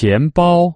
钱包。